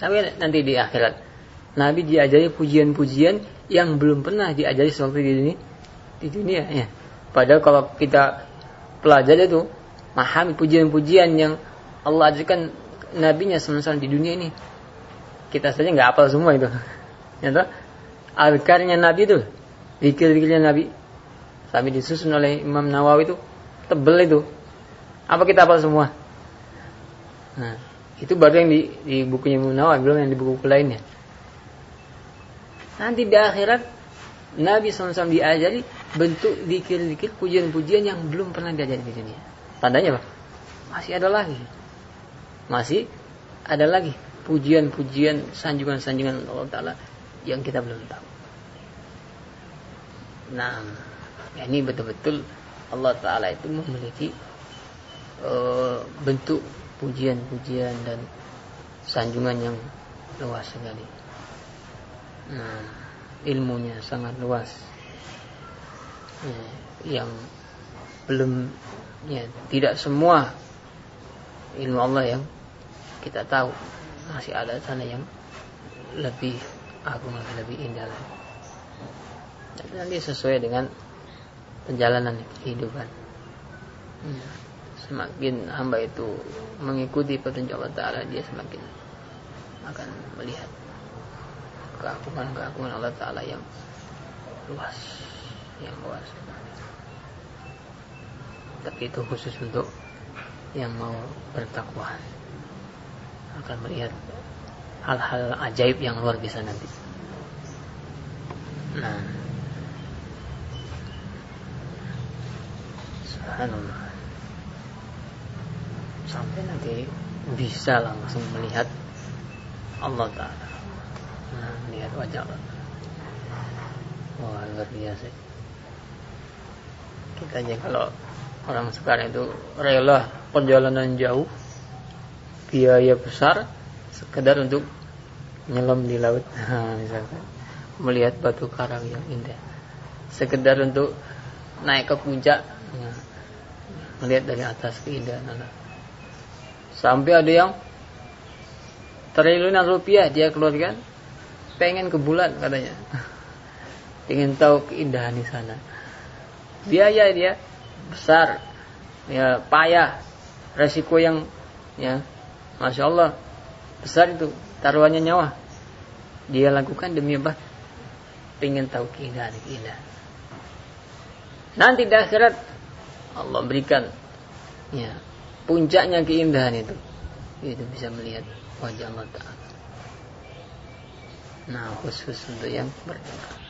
Tapi nanti di akhirat Nabi diajari pujian-pujian yang belum pernah diajari seperti di dunia di dunia ya. Padahal kalau kita pelajari itu memahami pujian-pujian yang Allah ajarkan nabinya semasa di dunia ini. Kita saja nggak hafal semua itu. Ya toh? Alkarnya Nabi itu, zikir-zikirnya Nabi Sampai disusun oleh Imam Nawawi itu tebel itu. Apa kita apa semua? Nah, itu baru yang di, di bukunya Imam Nawawi, belum yang di -buku lainnya. Nanti di akhirat Nabi SAW diajari bentuk dikir-dikir pujian-pujian yang belum pernah diajari di dunia. Tandanya apa? Masih ada lagi. Masih ada lagi pujian-pujian sanjungan-sanjungan Allah Ta'ala yang kita belum tahu. Nah, ini betul-betul Allah Ta'ala itu memiliki uh, bentuk pujian-pujian dan sanjungan yang luas sekali. Nah, ilmunya sangat luas. Ya, yang belum ya tidak semua ilmu Allah yang kita tahu masih ada sana yang lebih agung lebih indah lagi. Dan sesuai dengan perjalanan kehidupan. Ya. Semakin hamba itu mengikuti petunjuk Allah Ta'ala dia semakin akan melihat keagungan-keagungan Allah Ta'ala yang luas yang luas. Tapi itu khusus untuk yang mau bertakwa. Akan melihat hal-hal ajaib yang luar biasa nanti. Nah. Subhanallah. Sampai nanti bisa langsung melihat Allah Ta'ala nah, melihat wajah wah luar biasa. Kita aja kalau orang sekarang itu rela perjalanan jauh biaya besar sekedar untuk nyelam di laut. Misalkan. Melihat batu karang yang indah. Sekedar untuk naik ke puncak. Ya, melihat dari atas keindahan Allah sampai ada yang triliunan rupiah dia keluarkan pengen ke bulan katanya. Ingin tahu keindahan di sana. Biaya dia besar. Ya payah. Resiko yang ya masya Allah besar itu. Taruhannya nyawa. Dia lakukan demi apa? Ingin tahu keindahan keindahan. Nanti di akhirat Allah berikan ya puncaknya keindahan itu. Itu bisa melihat wajah Allah Ta'ala nah khusus untuk yang berdoa.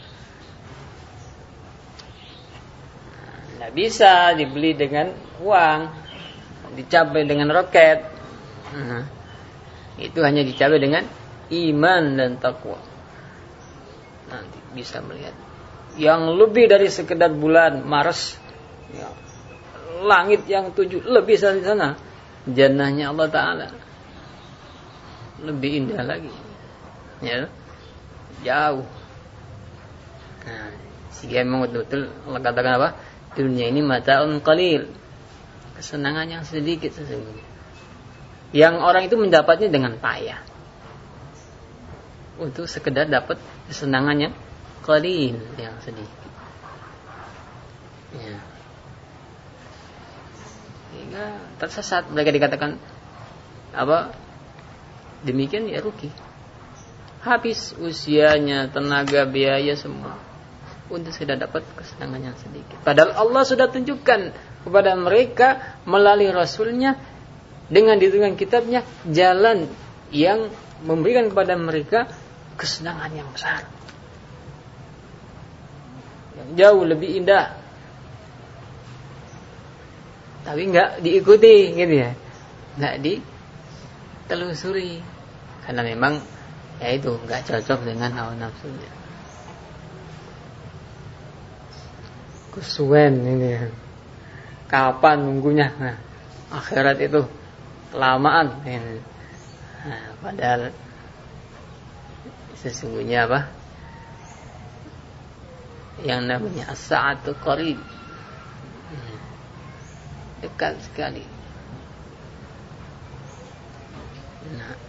Nah, bisa dibeli dengan uang. Dicapai dengan roket. Nah, itu hanya dicapai dengan iman dan takwa. Nanti bisa melihat. Yang lebih dari sekedar bulan Mars ya, langit yang tujuh lebih dari sana. Jannahnya Allah Ta'ala. Lebih indah lagi. Ya jauh. Nah, sehingga memang betul-betul katakan apa? Dunia ini mata'un qalil. Kesenangan yang sedikit sesungguhnya. Yang orang itu mendapatnya dengan payah. Untuk sekedar dapat kesenangan yang qalil yang sedikit. Ya. Sehingga tersesat. Mereka dikatakan apa? Demikian ya rugi habis usianya tenaga biaya semua. Untuk sudah dapat kesenangan yang sedikit. Padahal Allah sudah tunjukkan kepada mereka melalui rasulnya dengan ditunjukkan kitabnya jalan yang memberikan kepada mereka kesenangan yang besar. Yang jauh lebih indah. Tapi nggak diikuti gitu ya. Nggak ditelusuri. Karena memang ya itu nggak cocok dengan hawa nafsunya. Kesuwen ini. Kapan nunggunya? Nah akhirat itu kelamaan ini. Nah, padahal sesungguhnya apa? Yang namanya as-sa'atu qarib. Dekat sekali. Nah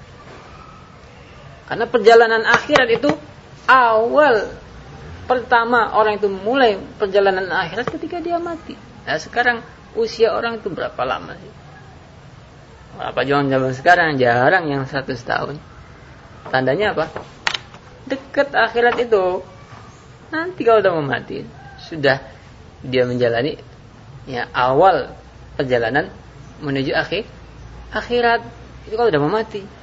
karena perjalanan akhirat itu awal pertama orang itu mulai perjalanan akhirat ketika dia mati. Nah sekarang usia orang itu berapa lama sih? Apa zaman zaman sekarang jarang yang 100 tahun. Tandanya apa? Dekat akhirat itu. Nanti kalau udah mau mati, sudah dia menjalani ya awal perjalanan menuju akhir akhirat. Itu kalau udah mau mati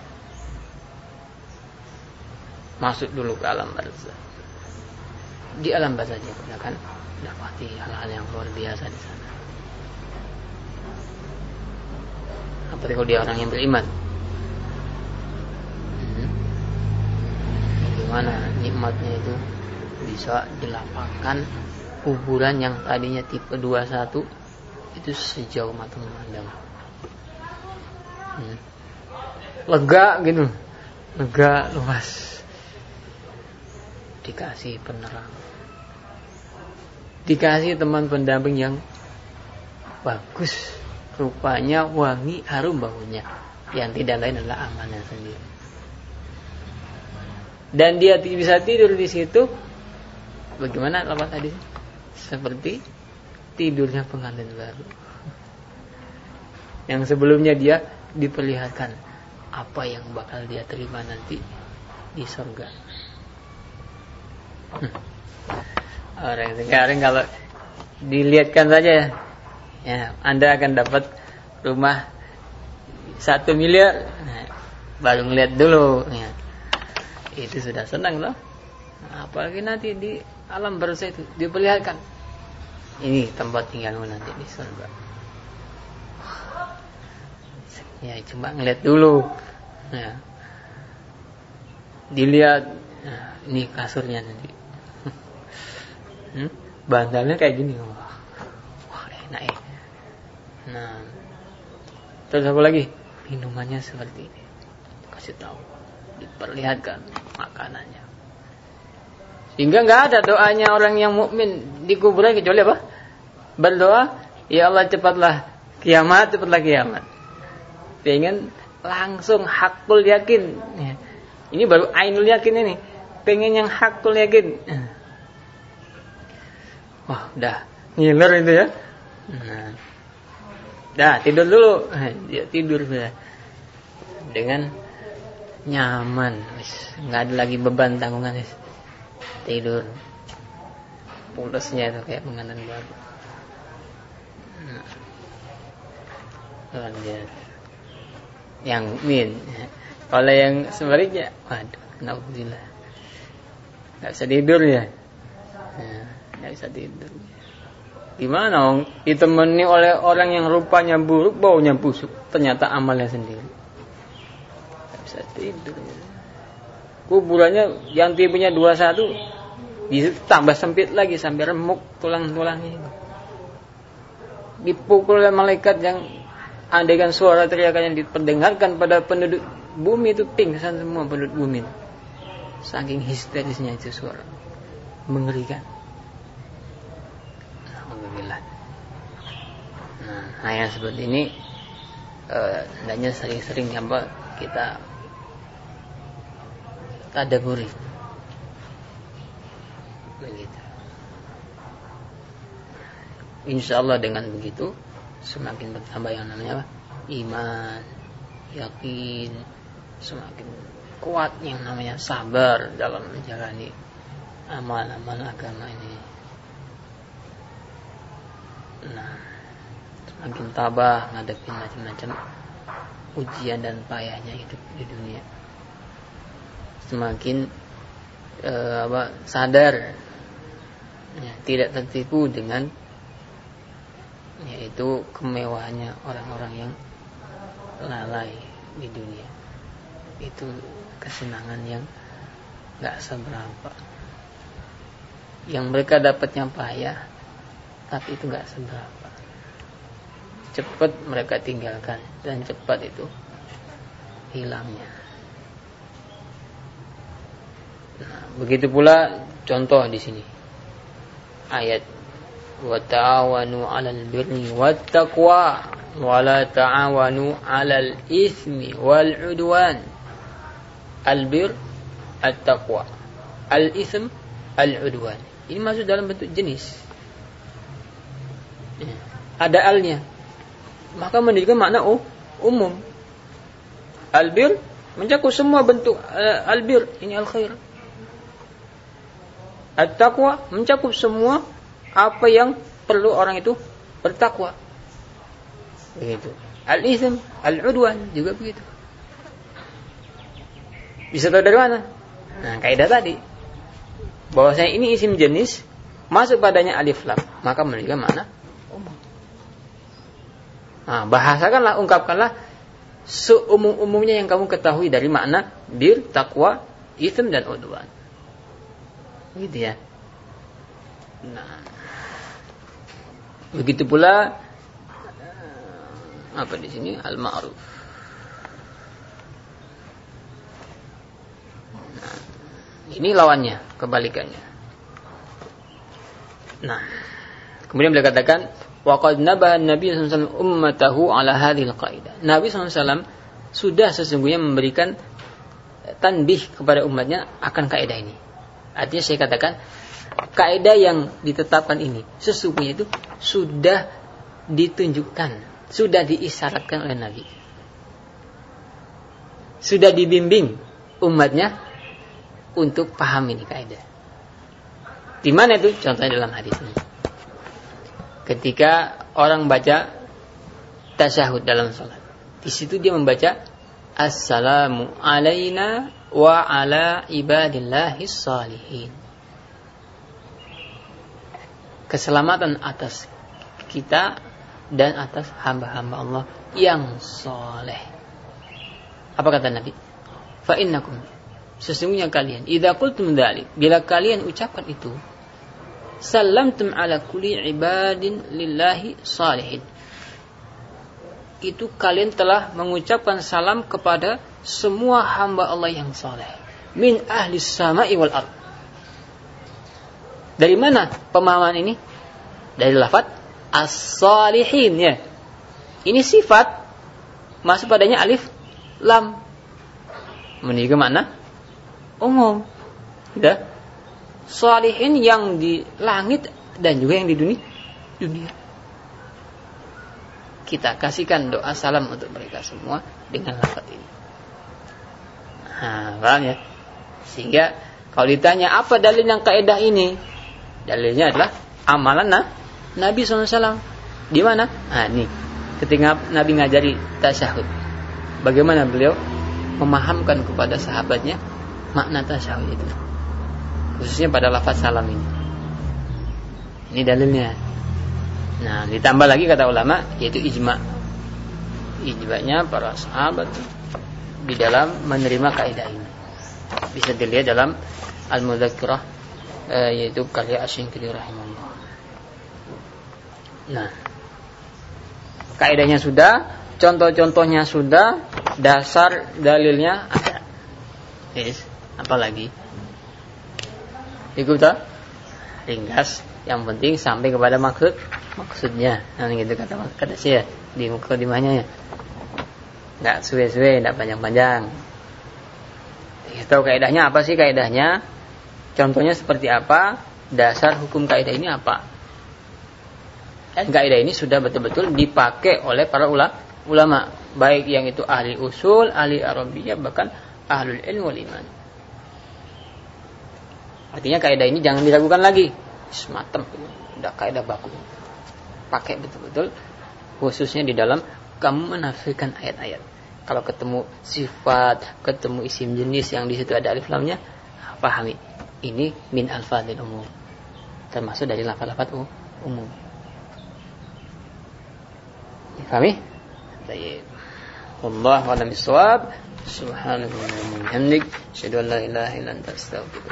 masuk dulu ke alam barzah di alam barzah dia akan dapati hal-hal yang luar biasa di sana. Apalagi kalau dia orang yang beriman. Hmm. Bagaimana nikmatnya itu bisa dilapangkan kuburan yang tadinya tipe 21 itu sejauh mata memandang. Hmm. Lega gitu. Lega luas dikasih penerang. Dikasih teman pendamping yang bagus. Rupanya wangi harum baunya. Yang tidak lain adalah amanah sendiri. Dan dia bisa tidur di situ. Bagaimana lama tadi? Seperti tidurnya pengantin baru. Yang sebelumnya dia diperlihatkan apa yang bakal dia terima nanti di surga Orang sekarang kalau dilihatkan saja ya, Anda akan dapat rumah satu miliar, nah, baru ngeliat dulu. Ya. Itu sudah senang loh. Apalagi nanti di alam bersih itu diperlihatkan. Ini tempat tinggalmu nanti di surga. Ya cuma ngeliat dulu. Ya. Dilihat, nah, ini kasurnya nanti hmm? bantalnya kayak gini. Wah, wah enak ya. Nah terus apa lagi? Minumannya seperti ini. Kasih tahu. Diperlihatkan makanannya. Sehingga nggak ada doanya orang yang mukmin di kuburan kecuali apa? Berdoa ya Allah cepatlah kiamat cepatlah kiamat. Pengen langsung hakul yakin. Ya. ini baru ainul yakin ini. Pengen yang hakul yakin Wah, udah ngiler itu ya. Nah. Dah, tidur dulu. Dia tidur sudah. Dengan nyaman, wis nggak ada lagi beban tanggungan, wis. Tidur. Pulasnya itu kayak pengantin baru. Nah. Yang min. Kalau yang sebaliknya, waduh, naudzubillah. Nggak bisa tidur ya. Nah nggak bisa tidur. Gimana om? Ditemani oleh orang yang rupanya buruk baunya busuk. Ternyata amalnya sendiri. Nggak bisa tidur. Kuburannya yang tipenya 21 ditambah sempit lagi sampai remuk tulang-tulangnya dipukul oleh malaikat yang andaikan suara teriakan yang diperdengarkan pada penduduk bumi itu pingsan semua penduduk bumi. Saking histerisnya itu suara. Mengerikan Nah yang seperti ini eh, sering-sering apa kita tadaburi. Begitu. Insya Allah dengan begitu semakin bertambah yang namanya apa? iman, yakin, semakin kuat yang namanya sabar dalam menjalani amal-amal agama ini. Nah, makin tabah ngadepin macam-macam ujian dan payahnya hidup di dunia. Semakin uh, apa sadar ya, tidak tertipu dengan yaitu kemewahannya orang-orang yang lalai di dunia. Itu kesenangan yang nggak seberapa. Yang mereka dapatnya payah tapi itu nggak seberapa cepat mereka tinggalkan dan cepat itu hilangnya. Nah, begitu pula contoh di sini. Ayat wa ta'awanu 'alal birri wat taqwa wa la ta'awanu 'alal ismi wal 'udwan. Al-bir at-taqwa. Al-ism al-'udwan. Ini masuk dalam bentuk jenis. Ada alnya maka menunjukkan makna oh, umum. Albir mencakup semua bentuk uh, albir, ini al khair. At-taqwa mencakup semua apa yang perlu orang itu bertakwa. Begitu. Al-ithm, al-udwan juga begitu. Bisa tahu dari mana? Nah, kaidah tadi. bahwasanya ini isim jenis masuk padanya alif lam, maka memiliki mana? Umum. Nah, bahasakanlah, ungkapkanlah seumum-umumnya yang kamu ketahui dari makna bir, takwa, isim dan udwan. Gitu ya. Nah, begitu pula apa di sini al-ma'ruf. Nah, ini lawannya, kebalikannya. Nah, kemudian beliau katakan waqad nabaha Nabi SAW ummatahu ala hadhil qaidah. Nabi SAW sudah sesungguhnya memberikan tanbih kepada umatnya akan kaidah ini. Artinya saya katakan kaidah yang ditetapkan ini sesungguhnya itu sudah ditunjukkan sudah diisyaratkan oleh Nabi. Sudah dibimbing umatnya untuk paham ini kaidah. Di mana itu? Contohnya dalam hadis ini. Ketika orang baca tasyahud dalam sholat. Di situ dia membaca Assalamu alaina wa ala ibadillahi salihin. Keselamatan atas kita dan atas hamba-hamba Allah yang soleh. Apa kata Nabi? Fa innakum sesungguhnya kalian idza qultum dzalik bila kalian ucapkan itu salamtum ala kulli ibadin lillahi salihin itu kalian telah mengucapkan salam kepada semua hamba Allah yang soleh min ahli sama'i wal ard dari mana pemahaman ini dari lafaz as-salihin ya. Ini sifat masuk padanya alif lam. Memiliki mana? Umum. Ya. Salihin yang di langit dan juga yang di dunia. dunia. Kita kasihkan doa salam untuk mereka semua dengan lafaz ini. Nah, ya? Sehingga kalau ditanya apa dalil yang kaidah ini? Dalilnya adalah amalan nah, Nabi SAW. Di mana? Nah, ini. Ketika Nabi ngajari tasyahud. Bagaimana beliau memahamkan kepada sahabatnya makna tasyahud itu. Khususnya pada lafaz salam ini. Ini dalilnya. Nah, ditambah lagi kata ulama yaitu ijma. Ijma'nya para sahabat di dalam menerima kaidah ini. Bisa dilihat dalam Al-Mudzakirah eh, yaitu karya Asy'ari rahimahullah. Nah, kaidahnya sudah, contoh-contohnya sudah, dasar dalilnya ada. Yes, apalagi? Ikut tak? Ringkas. Yang penting sampai kepada maksud maksudnya. Nah, gitu kata kata saya di muka dimanya ya. Nggak suwe-suwe, nggak panjang-panjang. Tahu kaidahnya apa sih kaidahnya? Contohnya seperti apa? Dasar hukum kaidah ini apa? Dan kaidah ini sudah betul-betul dipakai oleh para ulama, baik yang itu ahli usul, ahli arabiyah, bahkan ahlul ilmu wal iman. Artinya kaidah ini jangan diragukan lagi. Sematem, udah kaidah baku. Pakai betul-betul khususnya di dalam kamu menafsirkan ayat-ayat. Kalau ketemu sifat, ketemu isim jenis yang di situ ada alif lamnya, pahami. Ini min alfadil umum. Termasuk dari lafaz-lafaz umum. Fahmi? Baik. والله أعلم بالصواب سبحانك اللهم وبحمدك أشهد أن لا إله إلا أنت أستغفرك